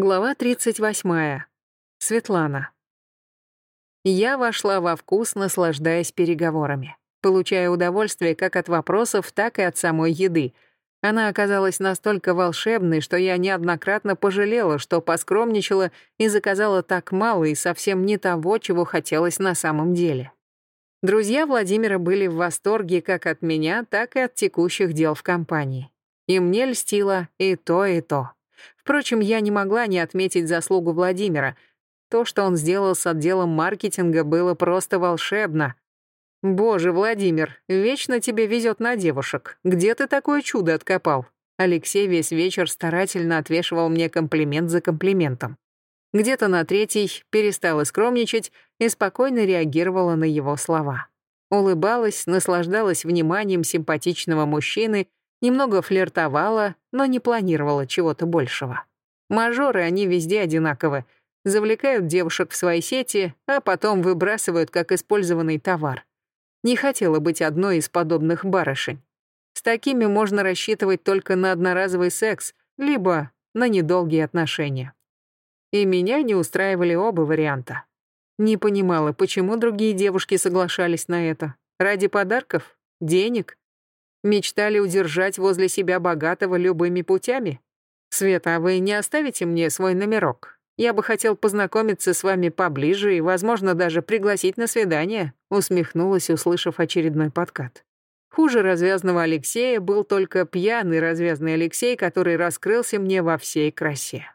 Глава 38. Светлана. Я вошла во вкус, наслаждаясь переговорами, получая удовольствие как от вопросов, так и от самой еды. Она оказалась настолько волшебной, что я неоднократно пожалела, что поскромничала и заказала так мало и совсем не того, чего хотелось на самом деле. Друзья Владимира были в восторге как от меня, так и от текущих дел в компании. И мне льстило и то, и то. Впрочем, я не могла не отметить заслугу Владимира. То, что он сделал с отделом маркетинга, было просто волшебно. «Боже, Владимир, вечно тебе везет на девушек. Где ты такое чудо откопал?» Алексей весь вечер старательно отвешивал мне комплимент за комплиментом. Где-то на третий перестала скромничать и спокойно реагировала на его слова. Улыбалась, наслаждалась вниманием симпатичного мужчины Немного флиртовала, но не планировала чего-то большего. Мажоры, они везде одинаковы. Завлекают девушек в свои сети, а потом выбрасывают как использованный товар. Не хотела быть одной из подобных барышень. С такими можно рассчитывать только на одноразовый секс, либо на недолгие отношения. И меня не устраивали оба варианта. Не понимала, почему другие девушки соглашались на это. Ради подарков? Денег? Мечтали удержать возле себя богатого любыми путями? Света, а вы не оставите мне свой номерок? Я бы хотел познакомиться с вами поближе и, возможно, даже пригласить на свидание», усмехнулась, услышав очередной подкат. Хуже развязного Алексея был только пьяный развязный Алексей, который раскрылся мне во всей красе.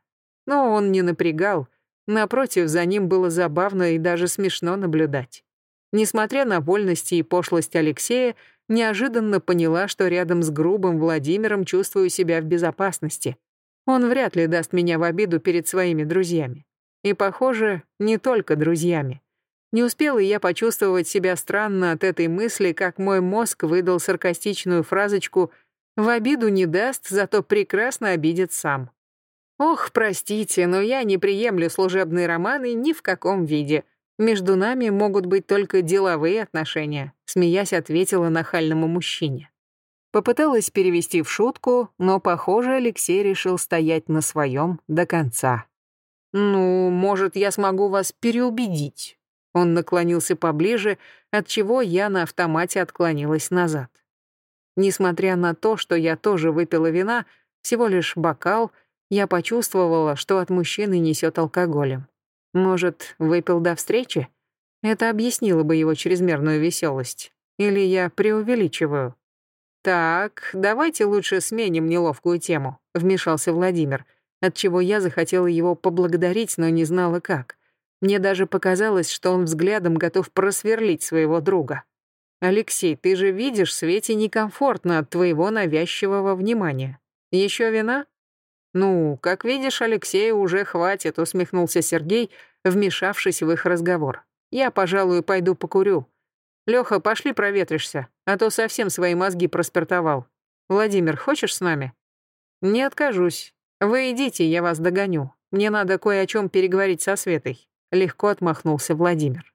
Но он не напрягал, напротив, за ним было забавно и даже смешно наблюдать. Несмотря на вольности и пошлость Алексея, неожиданно поняла, что рядом с грубым Владимиром чувствую себя в безопасности. Он вряд ли даст меня в обиду перед своими друзьями. И, похоже, не только друзьями. Не успела я почувствовать себя странно от этой мысли, как мой мозг выдал саркастичную фразочку «в обиду не даст, зато прекрасно обидит сам». Ох, простите, но я не приемлю служебные романы ни в каком виде. Между нами могут быть только деловые отношения, смеясь, ответила нахальному мужчине. Попыталась перевести в шутку, но, похоже, Алексей решил стоять на своем до конца. «Ну, может, я смогу вас переубедить?» Он наклонился поближе, от чего я на автомате отклонилась назад. Несмотря на то, что я тоже выпила вина, всего лишь бокал, я почувствовала, что от мужчины несет алкоголем. Может, выпил до встречи? Это объяснило бы его чрезмерную веселость. Или я преувеличиваю? «Так, давайте лучше сменим неловкую тему», — вмешался Владимир, отчего я захотела его поблагодарить, но не знала как. Мне даже показалось, что он взглядом готов просверлить своего друга. «Алексей, ты же видишь, Свете некомфортно от твоего навязчивого внимания. Еще вина?» «Ну, как видишь, Алексею уже хватит», — усмехнулся Сергей, вмешавшись в их разговор. «Я, пожалуй, пойду покурю. Лёха, пошли проветришься, а то совсем свои мозги проспиртовал. Владимир, хочешь с нами?» «Не откажусь. Вы идите, я вас догоню. Мне надо кое о чем переговорить со Светой», — легко отмахнулся Владимир.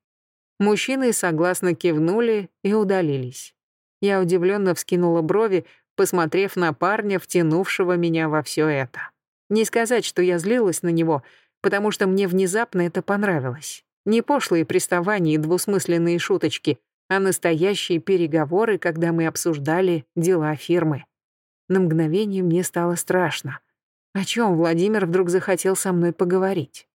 Мужчины согласно кивнули и удалились. Я удивленно вскинула брови, посмотрев на парня, втянувшего меня во все это. Не сказать, что я злилась на него, потому что мне внезапно это понравилось. Не пошлые приставания и двусмысленные шуточки, а настоящие переговоры, когда мы обсуждали дела фирмы. На мгновение мне стало страшно. О чем Владимир вдруг захотел со мной поговорить?